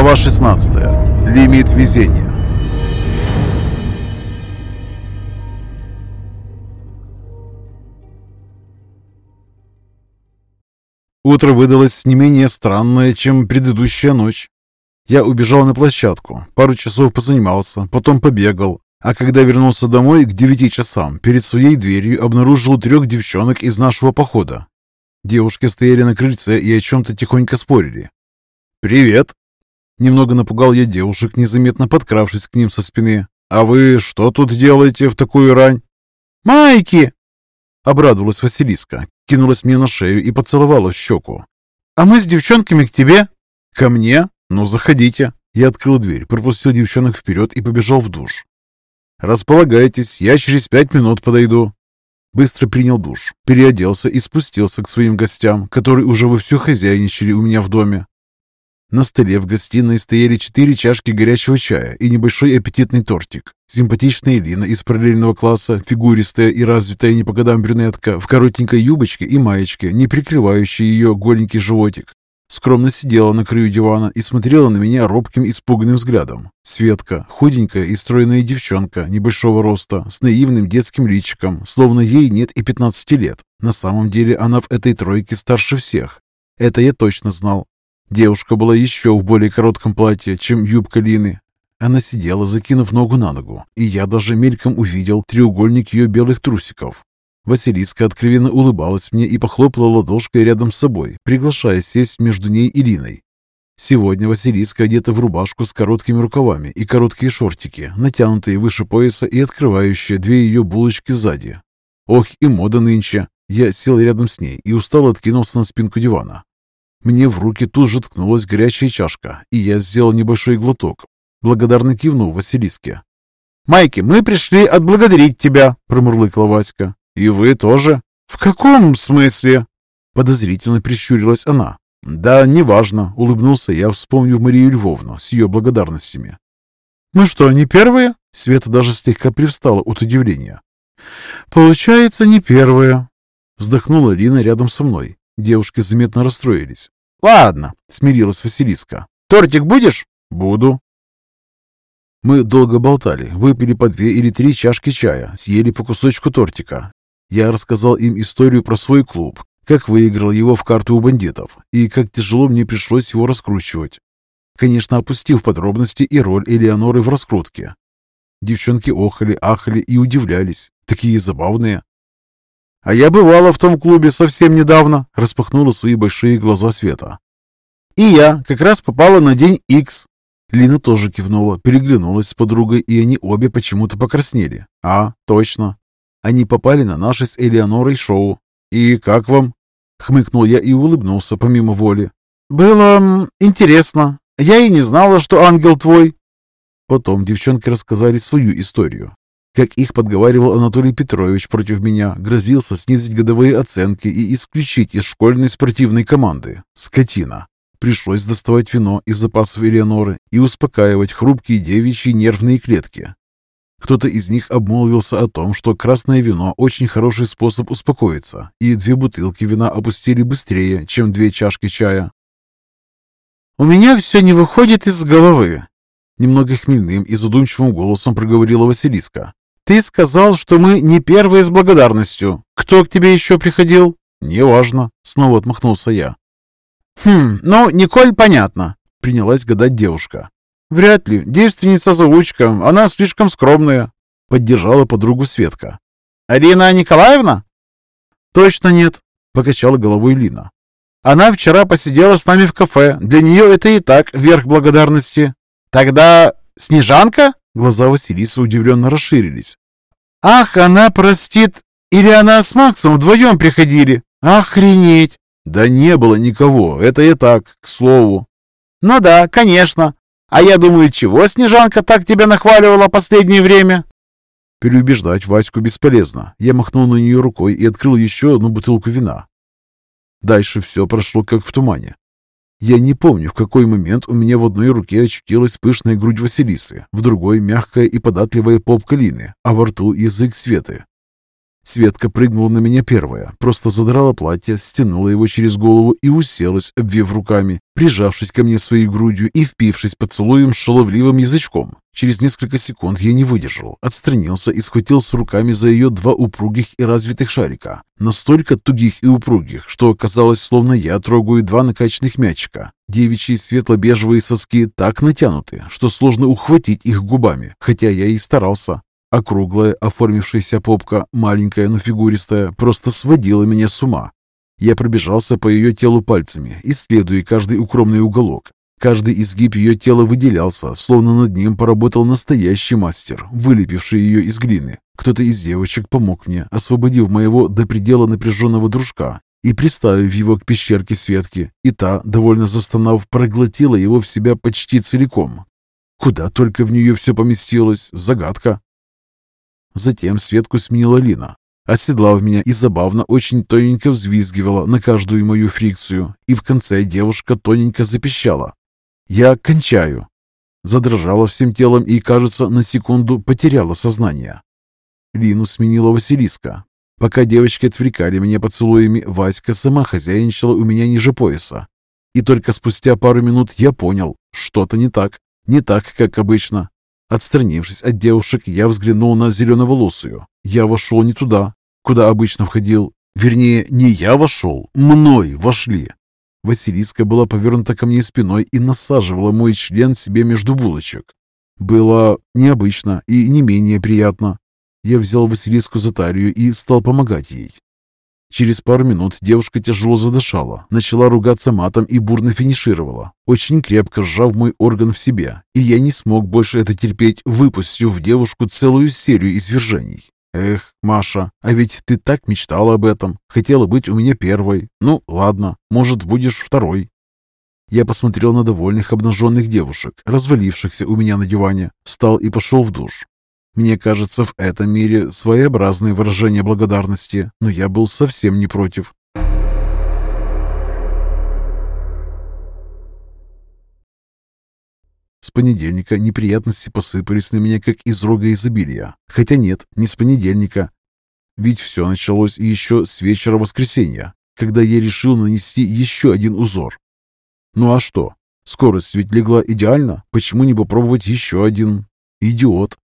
Глава 16. Лимит везения. Утро выдалось не менее странное, чем предыдущая ночь. Я убежал на площадку, пару часов позанимался, потом побегал, а когда вернулся домой к девяти часам, перед своей дверью обнаружил трех девчонок из нашего похода. Девушки стояли на крыльце и о чем-то тихонько спорили. «Привет!» Немного напугал я девушек, незаметно подкравшись к ним со спины. «А вы что тут делаете в такую рань?» «Майки!» Обрадовалась Василиска, кинулась мне на шею и поцеловала в щеку. «А мы с девчонками к тебе?» «Ко мне? Ну, заходите!» Я открыл дверь, пропустил девчонок вперед и побежал в душ. «Располагайтесь, я через пять минут подойду». Быстро принял душ, переоделся и спустился к своим гостям, которые уже вовсю хозяйничали у меня в доме. На столе в гостиной стояли четыре чашки горячего чая и небольшой аппетитный тортик. Симпатичная Лина из параллельного класса, фигуристая и развитая не по годам брюнетка, в коротенькой юбочке и маечке, не прикрывающей ее голенький животик. Скромно сидела на краю дивана и смотрела на меня робким испуганным взглядом. Светка, худенькая и стройная девчонка небольшого роста, с наивным детским личиком, словно ей нет и 15 лет. На самом деле она в этой тройке старше всех. Это я точно знал. Девушка была еще в более коротком платье, чем юбка Лины. Она сидела, закинув ногу на ногу, и я даже мельком увидел треугольник ее белых трусиков. Василиска откровенно улыбалась мне и похлопала ладошкой рядом с собой, приглашая сесть между ней и Линой. Сегодня Василиска одета в рубашку с короткими рукавами и короткие шортики, натянутые выше пояса и открывающие две ее булочки сзади. Ох, и мода нынче! Я сел рядом с ней и устало откинулся на спинку дивана. Мне в руки тут же ткнулась горячая чашка, и я сделал небольшой глоток, благодарно кивнув Василиске. «Майки, мы пришли отблагодарить тебя», — промурлыкала Васька. «И вы тоже?» «В каком смысле?» Подозрительно прищурилась она. «Да, неважно», — улыбнулся я, вспомнив Марию Львовну с ее благодарностями. «Мы что, не первые?» Света даже слегка привстала от удивления. «Получается, не первые», — вздохнула Лина рядом со мной. Девушки заметно расстроились. «Ладно», — смирилась Василиска. «Тортик будешь?» «Буду». Мы долго болтали, выпили по две или три чашки чая, съели по кусочку тортика. Я рассказал им историю про свой клуб, как выиграл его в карту у бандитов и как тяжело мне пришлось его раскручивать. Конечно, опустив подробности и роль Элеоноры в раскрутке. Девчонки охали, ахали и удивлялись. Такие забавные. «А я бывала в том клубе совсем недавно», — распахнула свои большие глаза Света. «И я как раз попала на день Икс». Лина тоже кивнула, переглянулась с подругой, и они обе почему-то покраснели. «А, точно. Они попали на наше с Элеонорой шоу. И как вам?» Хмыкнул я и улыбнулся помимо воли. «Было интересно. Я и не знала, что ангел твой». Потом девчонки рассказали свою историю. Как их подговаривал Анатолий Петрович против меня, грозился снизить годовые оценки и исключить из школьной спортивной команды. Скотина. Пришлось доставать вино из запасов Элеоноры и успокаивать хрупкие девичьи нервные клетки. Кто-то из них обмолвился о том, что красное вино – очень хороший способ успокоиться, и две бутылки вина опустили быстрее, чем две чашки чая. «У меня все не выходит из головы», – немного хмельным и задумчивым голосом проговорила Василиска. «Ты сказал, что мы не первые с благодарностью. Кто к тебе еще приходил?» «Неважно», — снова отмахнулся я. «Хм, ну, Николь, понятно», — принялась гадать девушка. «Вряд ли. Девственница-заучка. Она слишком скромная», — поддержала подругу Светка. «Арина Николаевна?» «Точно нет», — покачала головой Лина. «Она вчера посидела с нами в кафе. Для нее это и так верх благодарности». «Тогда Снежанка?» Глаза Василисы удивленно расширились. «Ах, она простит! Или она с Максом вдвоем приходили? Охренеть!» «Да не было никого, это я так, к слову». «Ну да, конечно. А я думаю, чего Снежанка так тебя нахваливала последнее время?» Переубеждать Ваську бесполезно. Я махнул на нее рукой и открыл еще одну бутылку вина. Дальше все прошло как в тумане. Я не помню, в какой момент у меня в одной руке очутилась пышная грудь Василисы, в другой – мягкая и податливая попка Лины, а во рту – язык Светы. Светка прыгнула на меня первая, просто задрала платье, стянула его через голову и уселась, обвив руками, прижавшись ко мне своей грудью и впившись поцелуем с шаловливым язычком. Через несколько секунд я не выдержал, отстранился и схватился руками за ее два упругих и развитых шарика. Настолько тугих и упругих, что казалось, словно я трогаю два накачанных мячика. Девичьи светло-бежевые соски так натянуты, что сложно ухватить их губами, хотя я и старался. Округлая, оформившаяся попка, маленькая, но фигуристая, просто сводила меня с ума. Я пробежался по ее телу пальцами, исследуя каждый укромный уголок. Каждый изгиб ее тела выделялся, словно над ним поработал настоящий мастер, вылепивший ее из глины. Кто-то из девочек помог мне, освободив моего до предела напряженного дружка и приставив его к пещерке Светки, и та, довольно застонав, проглотила его в себя почти целиком. Куда только в нее все поместилось, загадка. Затем Светку сменила Лина, оседлав меня и забавно очень тоненько взвизгивала на каждую мою фрикцию, и в конце девушка тоненько запищала. «Я кончаю!» Задрожала всем телом и, кажется, на секунду потеряла сознание. Лину сменила Василиска. Пока девочки отвлекали меня поцелуями, Васька сама хозяйничала у меня ниже пояса. И только спустя пару минут я понял, что-то не так. Не так, как обычно. Отстранившись от девушек, я взглянул на зеленоволосую. Я вошел не туда, куда обычно входил. Вернее, не я вошел, мной вошли. Василиска была повернута ко мне спиной и насаживала мой член себе между булочек. Было необычно и не менее приятно. Я взял Василиску за талию и стал помогать ей. Через пару минут девушка тяжело задышала, начала ругаться матом и бурно финишировала, очень крепко сжав мой орган в себе, и я не смог больше это терпеть, выпустив в девушку целую серию извержений. «Эх, Маша, а ведь ты так мечтала об этом, хотела быть у меня первой. Ну, ладно, может, будешь второй». Я посмотрел на довольных обнаженных девушек, развалившихся у меня на диване, встал и пошел в душ. Мне кажется, в этом мире своеобразное выражение благодарности, но я был совсем не против. С понедельника неприятности посыпались на меня, как из рога изобилия. Хотя нет, не с понедельника. Ведь все началось еще с вечера воскресенья, когда я решил нанести еще один узор. Ну а что? Скорость ведь легла идеально, почему не попробовать еще один? Идиот.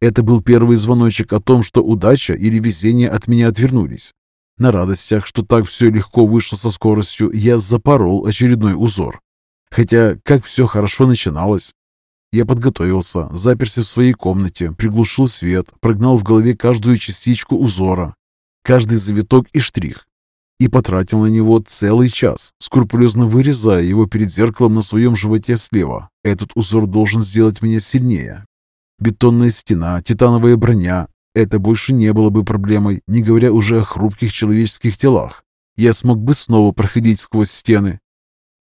Это был первый звоночек о том, что удача или везение от меня отвернулись. На радостях, что так все легко вышло со скоростью, я запорол очередной узор. Хотя, как все хорошо начиналось. Я подготовился, заперся в своей комнате, приглушил свет, прогнал в голове каждую частичку узора, каждый завиток и штрих, и потратил на него целый час, скрупулезно вырезая его перед зеркалом на своем животе слева. Этот узор должен сделать меня сильнее, Бетонная стена, титановая броня – это больше не было бы проблемой, не говоря уже о хрупких человеческих телах. Я смог бы снова проходить сквозь стены.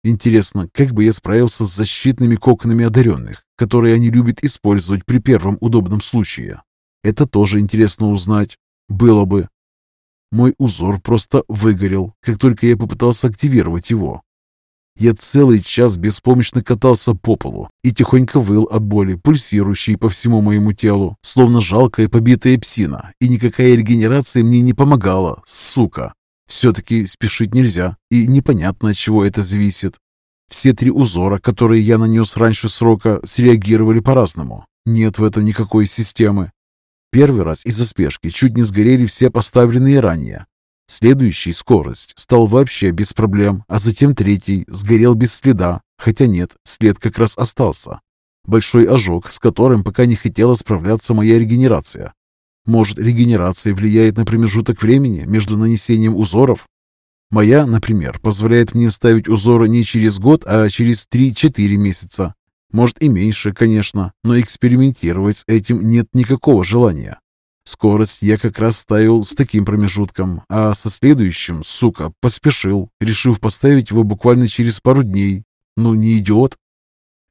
Интересно, как бы я справился с защитными коконами одаренных, которые они любят использовать при первом удобном случае? Это тоже интересно узнать. Было бы. Мой узор просто выгорел, как только я попытался активировать его. Я целый час беспомощно катался по полу и тихонько выл от боли, пульсирующей по всему моему телу, словно жалкая побитая псина, и никакая регенерация мне не помогала, сука. Все-таки спешить нельзя, и непонятно, от чего это зависит. Все три узора, которые я нанес раньше срока, среагировали по-разному. Нет в этом никакой системы. Первый раз из-за спешки чуть не сгорели все поставленные ранее, Следующий, скорость, стал вообще без проблем, а затем третий сгорел без следа, хотя нет, след как раз остался. Большой ожог, с которым пока не хотела справляться моя регенерация. Может, регенерация влияет на промежуток времени между нанесением узоров? Моя, например, позволяет мне ставить узоры не через год, а через 3-4 месяца. Может и меньше, конечно, но экспериментировать с этим нет никакого желания. Скорость я как раз ставил с таким промежутком, а со следующим, сука, поспешил, решив поставить его буквально через пару дней. Ну, не идиот.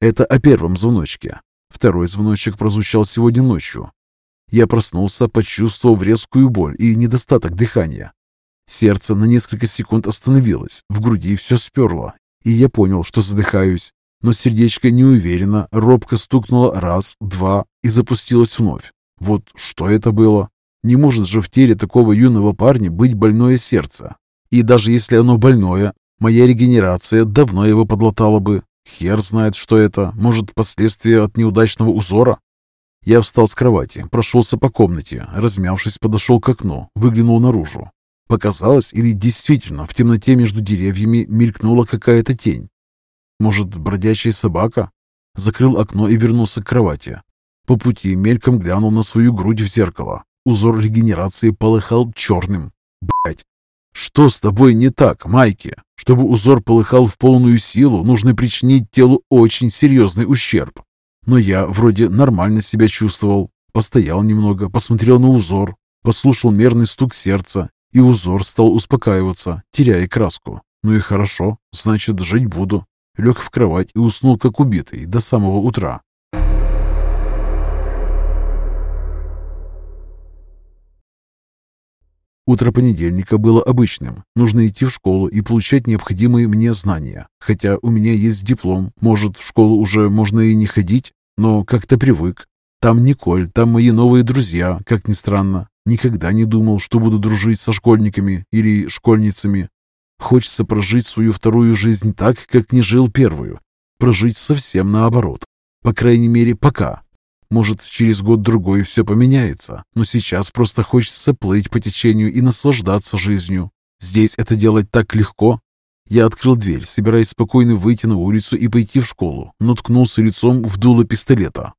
Это о первом звоночке. Второй звоночек прозвучал сегодня ночью. Я проснулся, почувствовав резкую боль и недостаток дыхания. Сердце на несколько секунд остановилось, в груди все сперло, и я понял, что задыхаюсь. Но сердечко неуверенно, робко стукнуло раз, два и запустилось вновь. Вот что это было? Не может же в теле такого юного парня быть больное сердце. И даже если оно больное, моя регенерация давно его подлатала бы. Хер знает, что это. Может, последствия от неудачного узора? Я встал с кровати, прошелся по комнате, размявшись, подошел к окну, выглянул наружу. Показалось, или действительно в темноте между деревьями мелькнула какая-то тень. Может, бродячая собака? Закрыл окно и вернулся к кровати. По пути мельком глянул на свою грудь в зеркало. Узор регенерации полыхал черным. Блять, что с тобой не так, Майки? Чтобы узор полыхал в полную силу, нужно причинить телу очень серьезный ущерб. Но я вроде нормально себя чувствовал. Постоял немного, посмотрел на узор, послушал мерный стук сердца, и узор стал успокаиваться, теряя краску. Ну и хорошо, значит, жить буду. Лег в кровать и уснул как убитый до самого утра. Утро понедельника было обычным. Нужно идти в школу и получать необходимые мне знания. Хотя у меня есть диплом, может, в школу уже можно и не ходить, но как-то привык. Там Николь, там мои новые друзья, как ни странно. Никогда не думал, что буду дружить со школьниками или школьницами. Хочется прожить свою вторую жизнь так, как не жил первую. Прожить совсем наоборот. По крайней мере, пока. Может, через год-другой все поменяется, но сейчас просто хочется плыть по течению и наслаждаться жизнью. Здесь это делать так легко. Я открыл дверь, собираясь спокойно выйти на улицу и пойти в школу, но ткнулся лицом в дуло пистолета.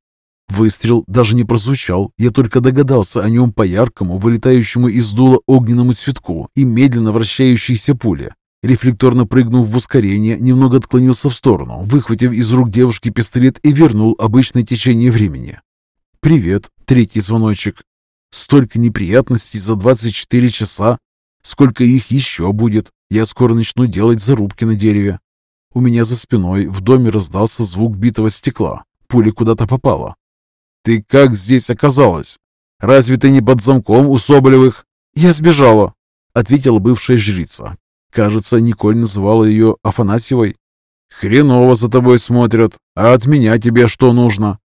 Выстрел даже не прозвучал, я только догадался о нем по яркому, вылетающему из дула огненному цветку и медленно вращающейся пуле. Рефлекторно прыгнув в ускорение, немного отклонился в сторону, выхватив из рук девушки пистолет и вернул обычное течение времени. «Привет, третий звоночек. Столько неприятностей за 24 часа. Сколько их еще будет? Я скоро начну делать зарубки на дереве». У меня за спиной в доме раздался звук битого стекла. Пуля куда-то попала. «Ты как здесь оказалась? Разве ты не под замком у Соболевых?» «Я сбежала», — ответила бывшая жрица, Кажется, Николь называла ее Афанасьевой. «Хреново за тобой смотрят. А от меня тебе что нужно?»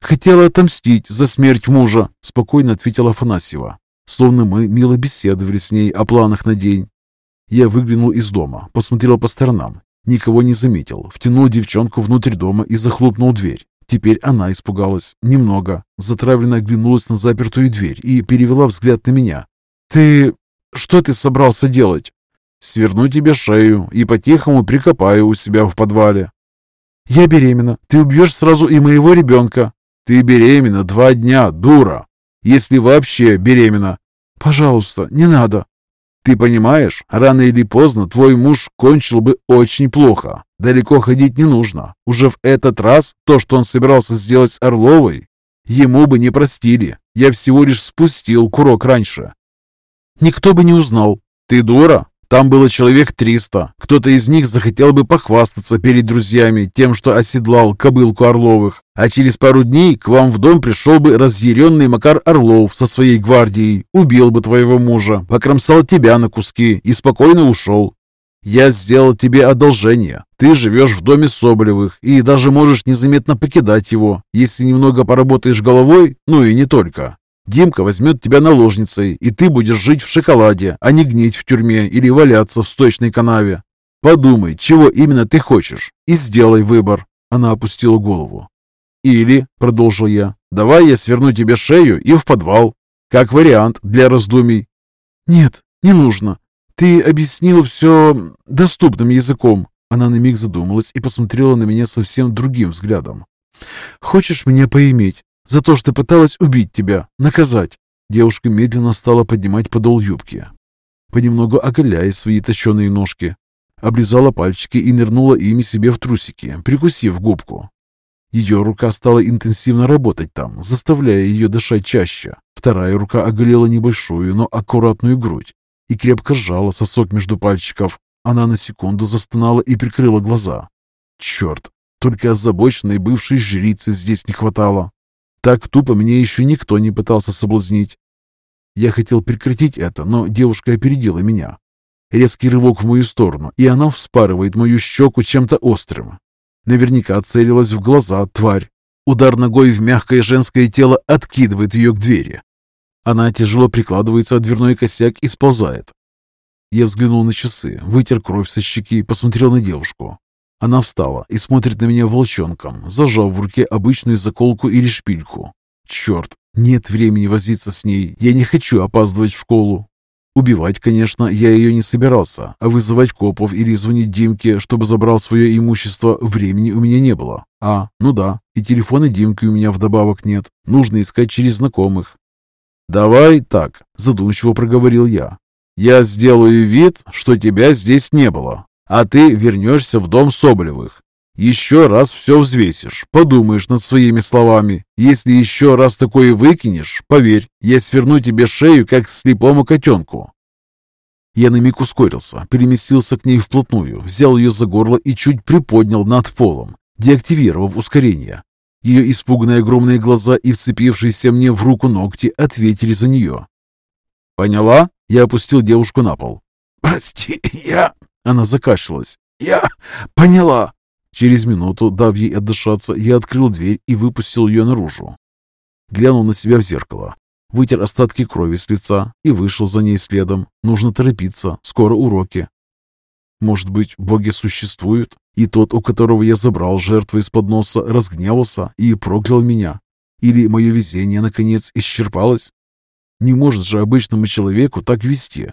«Хотела отомстить за смерть мужа», — спокойно ответила Афанасьева. Словно мы мило беседовали с ней о планах на день. Я выглянул из дома, посмотрел по сторонам. Никого не заметил. Втянул девчонку внутрь дома и захлопнул дверь. Теперь она испугалась. Немного. Затравленно оглянулась на запертую дверь и перевела взгляд на меня. «Ты... что ты собрался делать?» Сверну тебе шею и по-тихому прикопаю у себя в подвале. Я беременна. Ты убьешь сразу и моего ребенка. Ты беременна два дня, дура. Если вообще беременна. Пожалуйста, не надо. Ты понимаешь, рано или поздно твой муж кончил бы очень плохо. Далеко ходить не нужно. Уже в этот раз то, что он собирался сделать с Орловой, ему бы не простили. Я всего лишь спустил курок раньше. Никто бы не узнал. Ты дура? Там было человек триста. Кто-то из них захотел бы похвастаться перед друзьями тем, что оседлал кобылку Орловых. А через пару дней к вам в дом пришел бы разъяренный Макар Орлов со своей гвардией, убил бы твоего мужа, покромсал тебя на куски и спокойно ушел. Я сделал тебе одолжение. Ты живешь в доме Соболевых и даже можешь незаметно покидать его, если немного поработаешь головой, ну и не только. Димка возьмет тебя наложницей, и ты будешь жить в шоколаде, а не гнить в тюрьме или валяться в сточной канаве. Подумай, чего именно ты хочешь, и сделай выбор. Она опустила голову. Или, продолжил я, давай я сверну тебе шею и в подвал, как вариант для раздумий. Нет, не нужно. Ты объяснил все доступным языком. Она на миг задумалась и посмотрела на меня совсем другим взглядом. Хочешь меня поиметь? За то, что пыталась убить тебя, наказать. Девушка медленно стала поднимать подол юбки, понемногу оголяя свои точеные ножки. Облизала пальчики и нырнула ими себе в трусики, прикусив губку. Ее рука стала интенсивно работать там, заставляя ее дышать чаще. Вторая рука оголила небольшую, но аккуратную грудь и крепко сжала сосок между пальчиков. Она на секунду застонала и прикрыла глаза. Черт, только озабоченной бывшей жрицы здесь не хватало. Так тупо меня еще никто не пытался соблазнить. Я хотел прекратить это, но девушка опередила меня. Резкий рывок в мою сторону, и она вспарывает мою щеку чем-то острым. Наверняка целилась в глаза тварь. Удар ногой в мягкое женское тело откидывает ее к двери. Она тяжело прикладывается о дверной косяк и сползает. Я взглянул на часы, вытер кровь со щеки, посмотрел на девушку. Она встала и смотрит на меня волчонком, зажав в руке обычную заколку или шпильку. Черт, нет времени возиться с ней, я не хочу опаздывать в школу. Убивать, конечно, я ее не собирался, а вызывать копов или звонить Димке, чтобы забрал свое имущество, времени у меня не было. А, ну да, и телефона Димки у меня вдобавок нет, нужно искать через знакомых. «Давай так», – задумчиво проговорил я. «Я сделаю вид, что тебя здесь не было, а ты вернешься в дом Соболевых. Еще раз все взвесишь, подумаешь над своими словами. Если еще раз такое выкинешь, поверь, я сверну тебе шею, как слепому котенку». Я на миг ускорился, переместился к ней вплотную, взял ее за горло и чуть приподнял над полом, деактивировав ускорение. Ее испуганные огромные глаза и вцепившиеся мне в руку ногти ответили за нее. «Поняла?» Я опустил девушку на пол. «Прости, я...» Она закашлялась. «Я поняла!» Через минуту, дав ей отдышаться, я открыл дверь и выпустил ее наружу. Глянул на себя в зеркало, вытер остатки крови с лица и вышел за ней следом. Нужно торопиться, скоро уроки. Может быть, боги существуют, и тот, у которого я забрал жертву из-под носа, разгневался и проклял меня? Или мое везение, наконец, исчерпалось? Не может же обычному человеку так вести.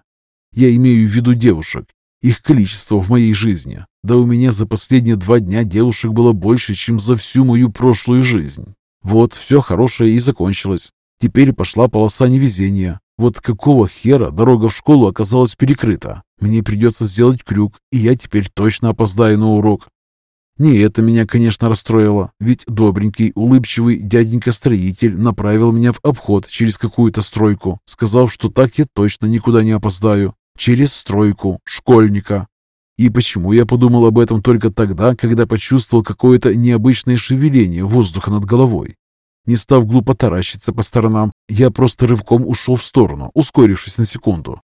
Я имею в виду девушек, их количество в моей жизни. Да у меня за последние два дня девушек было больше, чем за всю мою прошлую жизнь. Вот, все хорошее и закончилось. Теперь пошла полоса невезения. Вот какого хера дорога в школу оказалась перекрыта? Мне придется сделать крюк, и я теперь точно опоздаю на урок. Не это меня, конечно, расстроило, ведь добренький, улыбчивый дяденька-строитель направил меня в обход через какую-то стройку, сказав, что так я точно никуда не опоздаю через стройку школьника. И почему я подумал об этом только тогда, когда почувствовал какое-то необычное шевеление воздуха над головой? Не став глупо таращиться по сторонам, я просто рывком ушел в сторону, ускорившись на секунду.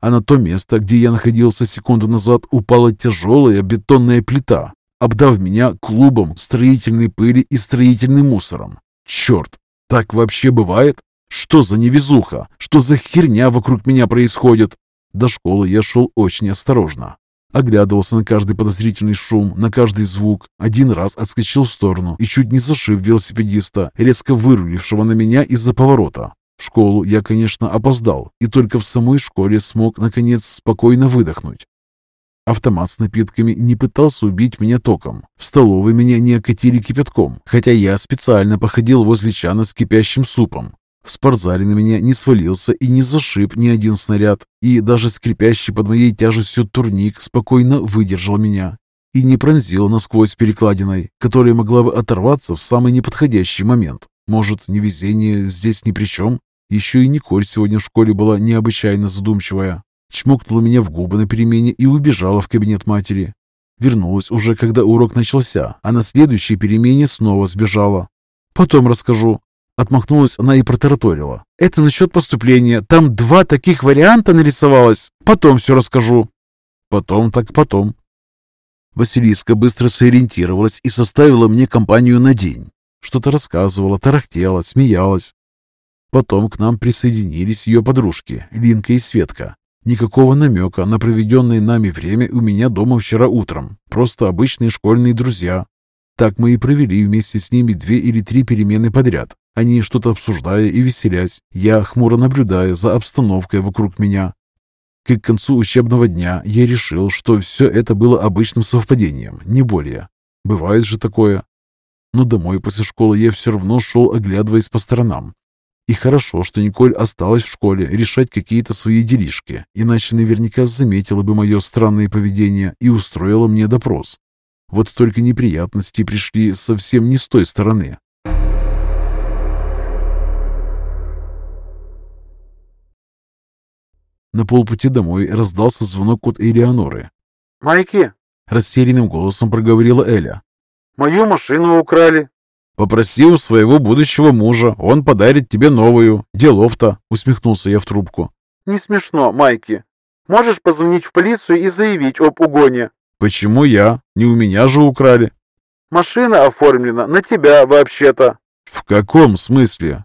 А на то место, где я находился секунду назад, упала тяжелая бетонная плита, обдав меня клубом строительной пыли и строительным мусором. Черт, так вообще бывает? Что за невезуха? Что за херня вокруг меня происходит? До школы я шел очень осторожно. Оглядывался на каждый подозрительный шум, на каждый звук. Один раз отскочил в сторону и чуть не зашиб велосипедиста, резко вырулившего на меня из-за поворота. В школу я, конечно, опоздал, и только в самой школе смог, наконец, спокойно выдохнуть. Автомат с напитками не пытался убить меня током. В столовой меня не окатили кипятком, хотя я специально походил возле чана с кипящим супом. В спортзале на меня не свалился и не зашиб ни один снаряд, и даже скрипящий под моей тяжестью турник спокойно выдержал меня и не пронзил насквозь перекладиной, которая могла бы оторваться в самый неподходящий момент. Может, невезение здесь ни при чем? Еще и Николь сегодня в школе была необычайно задумчивая. Чмокнула меня в губы на перемене и убежала в кабинет матери. Вернулась уже, когда урок начался, а на следующей перемене снова сбежала. Потом расскажу. Отмахнулась она и протараторила. «Это насчет поступления. Там два таких варианта нарисовалось. Потом все расскажу». «Потом так потом». Василиска быстро сориентировалась и составила мне компанию на день. Что-то рассказывала, тарахтела, смеялась. Потом к нам присоединились ее подружки, Линка и Светка. Никакого намека на проведенное нами время у меня дома вчера утром. Просто обычные школьные друзья. Так мы и провели вместе с ними две или три перемены подряд. Они что-то обсуждая и веселясь, я хмуро наблюдая за обстановкой вокруг меня. К концу учебного дня я решил, что все это было обычным совпадением, не более. Бывает же такое. Но домой после школы я все равно шел, оглядываясь по сторонам. И хорошо, что Николь осталась в школе решать какие-то свои делишки, иначе наверняка заметила бы мое странное поведение и устроила мне допрос. Вот только неприятности пришли совсем не с той стороны. На полпути домой раздался звонок от Элеоноры. «Майки!» – растерянным голосом проговорила Эля. «Мою машину украли». «Попроси у своего будущего мужа, он подарит тебе новую. Делов-то!» – усмехнулся я в трубку. «Не смешно, Майки. Можешь позвонить в полицию и заявить об угоне?» «Почему я? Не у меня же украли». «Машина оформлена на тебя вообще-то». «В каком смысле?»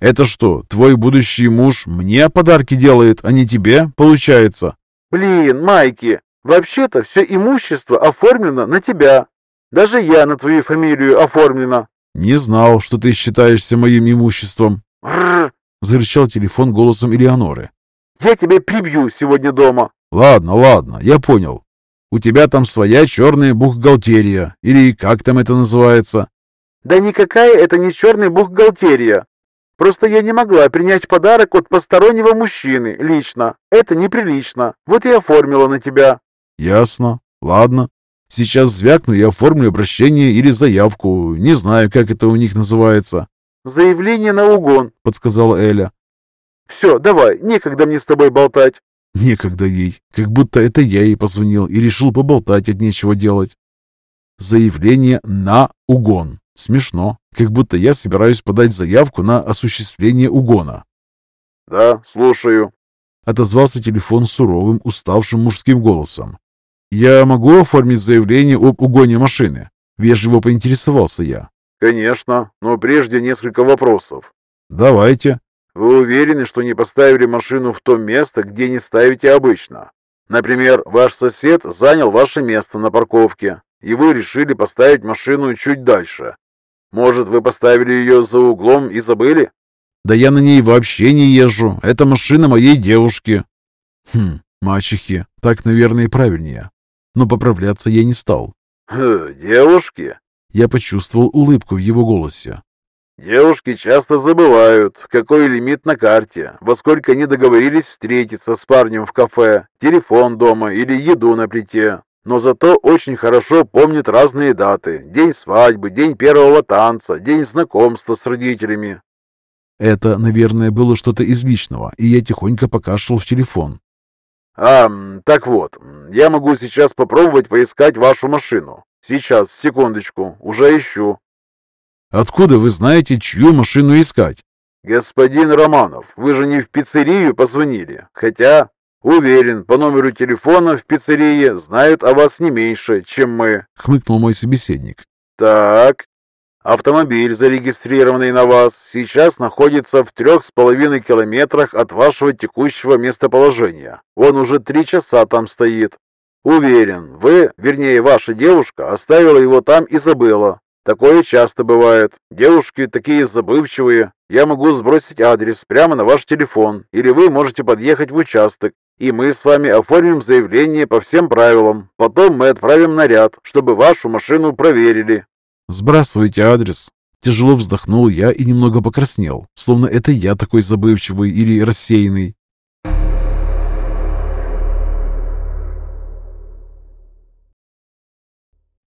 Это что, твой будущий муж мне подарки делает, а не тебе, получается? Блин, Майки, вообще-то все имущество оформлено на тебя. Даже я на твою фамилию оформлена. Не знал, что ты считаешься моим имуществом. Рррр, Зарычал телефон голосом Элеоноры. я тебя прибью сегодня дома. Ладно, ладно, я понял. У тебя там своя черная бухгалтерия, или как там это называется? Да никакая это не черная бухгалтерия. Просто я не могла принять подарок от постороннего мужчины лично. Это неприлично. Вот и оформила на тебя. Ясно. Ладно. Сейчас звякну и оформлю обращение или заявку. Не знаю, как это у них называется, Заявление на угон. подсказала Эля. Все, давай, некогда мне с тобой болтать. Некогда ей. Как будто это я ей позвонил и решил поболтать от нечего делать. Заявление на угон. Смешно. Как будто я собираюсь подать заявку на осуществление угона. Да, слушаю. Отозвался телефон суровым, уставшим мужским голосом. «Я могу оформить заявление об угоне машины?» Вежливо поинтересовался я. Конечно, но прежде несколько вопросов. «Давайте». Вы уверены, что не поставили машину в то место, где не ставите обычно? Например, ваш сосед занял ваше место на парковке, и вы решили поставить машину чуть дальше. Может, вы поставили ее за углом и забыли? «Да я на ней вообще не езжу. Это машина моей девушки». «Хм, мачехи. Так, наверное, и правильнее». Но поправляться я не стал. Хм, девушки? Я почувствовал улыбку в его голосе. Девушки часто забывают, какой лимит на карте, во сколько они договорились встретиться с парнем в кафе, телефон дома или еду на плите. Но зато очень хорошо помнят разные даты. День свадьбы, день первого танца, день знакомства с родителями. Это, наверное, было что-то из личного, и я тихонько покашлял в телефон. А, так вот, я могу сейчас попробовать поискать вашу машину. Сейчас, секундочку, уже ищу. «Откуда вы знаете, чью машину искать?» Господин Романов, вы же не в пиццерию позвонили. Хотя, уверен, по номеру телефона в пиццерии знают о вас не меньше, чем мы. Хмыкнул мой собеседник. Так, автомобиль, зарегистрированный на вас, сейчас находится в трех с половиной километрах от вашего текущего местоположения. Он уже три часа там стоит. Уверен, вы, вернее ваша девушка, оставила его там и забыла. Такое часто бывает. Девушки такие забывчивые. Я могу сбросить адрес прямо на ваш телефон, или вы можете подъехать в участок, и мы с вами оформим заявление по всем правилам. Потом мы отправим наряд, чтобы вашу машину проверили. «Сбрасывайте адрес». Тяжело вздохнул я и немного покраснел, словно это я такой забывчивый или рассеянный.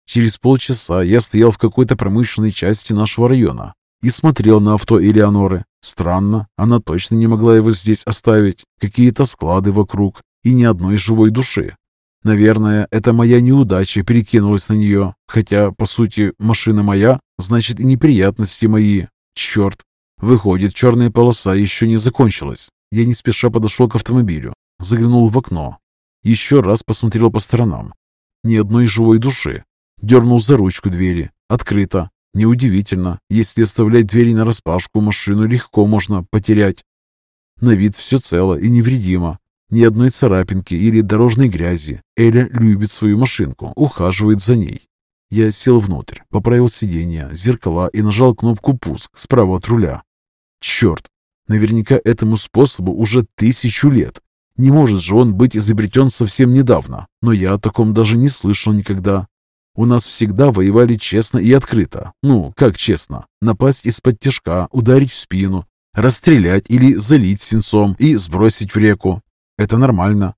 Через полчаса я стоял в какой-то промышленной части нашего района и смотрел на авто Элеоноры. Странно, она точно не могла его здесь оставить. Какие-то склады вокруг и ни одной живой души. Наверное, это моя неудача перекинулась на нее, хотя, по сути, машина моя, значит и неприятности мои. Черт! Выходит, черная полоса еще не закончилась. Я не спеша подошел к автомобилю, заглянул в окно, еще раз посмотрел по сторонам. Ни одной живой души. Дернул за ручку двери. Открыто. Неудивительно. Если оставлять двери нараспашку, машину легко можно потерять. На вид все цело и невредимо. Ни одной царапинки или дорожной грязи. Эля любит свою машинку, ухаживает за ней. Я сел внутрь, поправил сиденье, зеркала и нажал кнопку «Пуск» справа от руля. Черт! Наверняка этому способу уже тысячу лет. Не может же он быть изобретен совсем недавно, но я о таком даже не слышал никогда. У нас всегда воевали честно и открыто. Ну, как честно? Напасть из-под тяжка, ударить в спину, расстрелять или залить свинцом и сбросить в реку. Это нормально.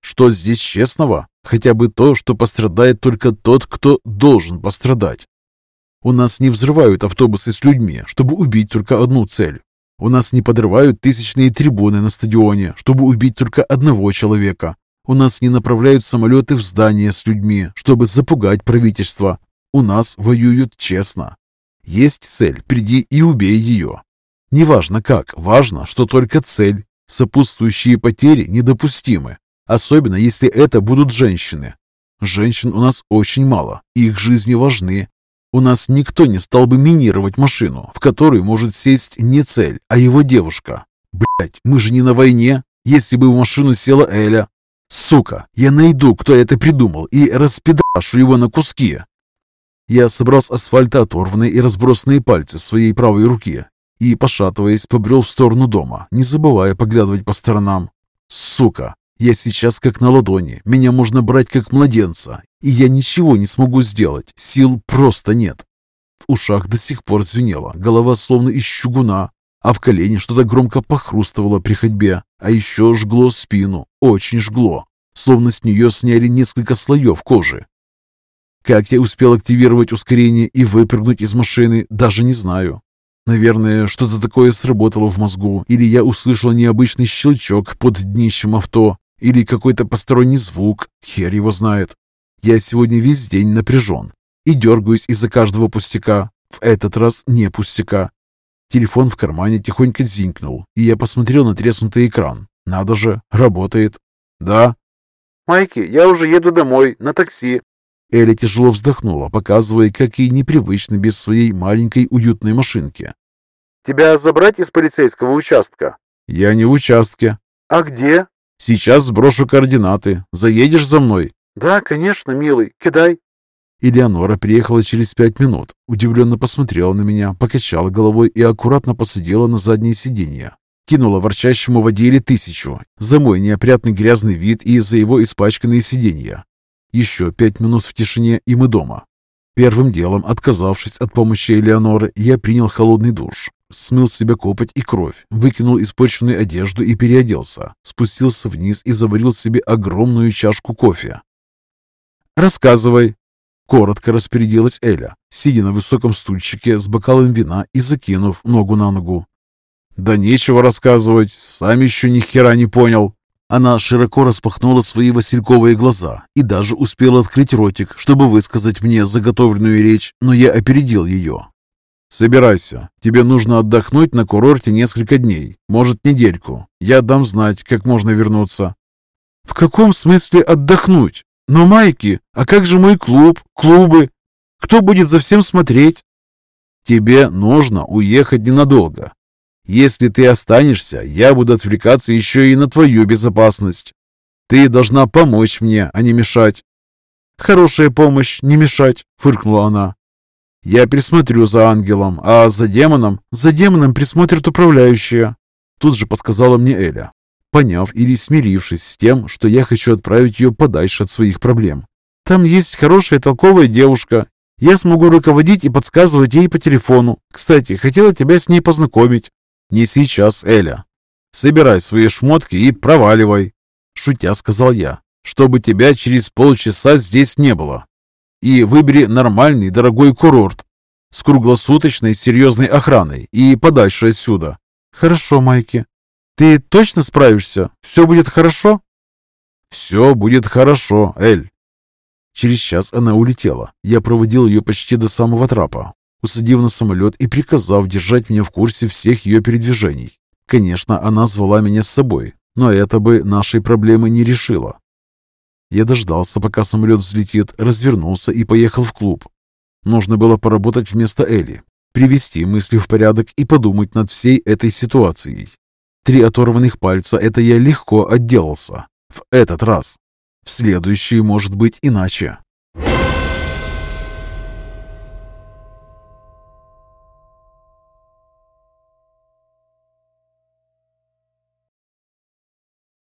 Что здесь честного? Хотя бы то, что пострадает только тот, кто должен пострадать. У нас не взрывают автобусы с людьми, чтобы убить только одну цель. У нас не подрывают тысячные трибуны на стадионе, чтобы убить только одного человека. У нас не направляют самолеты в здания с людьми, чтобы запугать правительство. У нас воюют честно. Есть цель, приди и убей ее. Неважно как, важно, что только цель. Сопутствующие потери недопустимы, особенно если это будут женщины. Женщин у нас очень мало, их жизни важны. У нас никто не стал бы минировать машину, в которую может сесть не цель, а его девушка. Блять, мы же не на войне. Если бы в машину села Эля. Сука, я найду, кто это придумал, и распидашу его на куски. Я собрал с асфальта оторванные и разбросанные пальцы своей правой руки и, пошатываясь, побрел в сторону дома, не забывая поглядывать по сторонам. Сука, я сейчас как на ладони, меня можно брать как младенца, и я ничего не смогу сделать, сил просто нет. В ушах до сих пор звенело, голова словно из чугуна, а в колене что-то громко похрустывало при ходьбе, а еще жгло спину, очень жгло, словно с нее сняли несколько слоев кожи. Как я успел активировать ускорение и выпрыгнуть из машины, даже не знаю. Наверное, что-то такое сработало в мозгу, или я услышал необычный щелчок под днищем авто, или какой-то посторонний звук, хер его знает. Я сегодня весь день напряжен и дергаюсь из-за каждого пустяка. В этот раз не пустяка. Телефон в кармане тихонько зинкнул, и я посмотрел на треснутый экран. Надо же, работает. Да? Майки, я уже еду домой, на такси. Эля тяжело вздохнула, показывая, как ей непривычно без своей маленькой уютной машинки. «Тебя забрать из полицейского участка?» «Я не в участке». «А где?» «Сейчас сброшу координаты. Заедешь за мной?» «Да, конечно, милый. Кидай». Элеонора приехала через пять минут, удивленно посмотрела на меня, покачала головой и аккуратно посадила на заднее сиденье. Кинула ворчащему водиле тысячу за мой неопрятный грязный вид и за его испачканные сиденья. Еще пять минут в тишине, и мы дома. Первым делом, отказавшись от помощи Элеоноры, я принял холодный душ, смыл с себя копоть и кровь, выкинул испорченную одежду и переоделся, спустился вниз и заварил себе огромную чашку кофе. «Рассказывай», — коротко распорядилась Эля, сидя на высоком стульчике с бокалом вина и закинув ногу на ногу. «Да нечего рассказывать, сам еще ни хера не понял», она широко распахнула свои васильковые глаза и даже успела открыть ротик, чтобы высказать мне заготовленную речь, но я опередил ее. «Собирайся. Тебе нужно отдохнуть на курорте несколько дней, может, недельку. Я дам знать, как можно вернуться». «В каком смысле отдохнуть? Но, Майки, а как же мой клуб, клубы? Кто будет за всем смотреть?» «Тебе нужно уехать ненадолго. Если ты останешься, я буду отвлекаться еще и на твою безопасность. Ты должна помочь мне, а не мешать». «Хорошая помощь, не мешать», — фыркнула она. «Я присмотрю за ангелом, а за демоном, за демоном присмотрит управляющая», тут же подсказала мне Эля, поняв или смирившись с тем, что я хочу отправить ее подальше от своих проблем. «Там есть хорошая толковая девушка. Я смогу руководить и подсказывать ей по телефону. Кстати, хотела тебя с ней познакомить». «Не сейчас, Эля. Собирай свои шмотки и проваливай», — шутя сказал я, «чтобы тебя через полчаса здесь не было. И выбери нормальный дорогой курорт с круглосуточной серьезной охраной и подальше отсюда». «Хорошо, Майки. Ты точно справишься? Все будет хорошо?» «Все будет хорошо, Эль». Через час она улетела. Я проводил ее почти до самого трапа, усадив на самолет и приказав держать меня в курсе всех ее передвижений. Конечно, она звала меня с собой, но это бы нашей проблемы не решило. Я дождался, пока самолет взлетит, развернулся и поехал в клуб. Нужно было поработать вместо Эли, привести мысли в порядок и подумать над всей этой ситуацией. Три оторванных пальца – это я легко отделался. В этот раз. В следующий может быть иначе.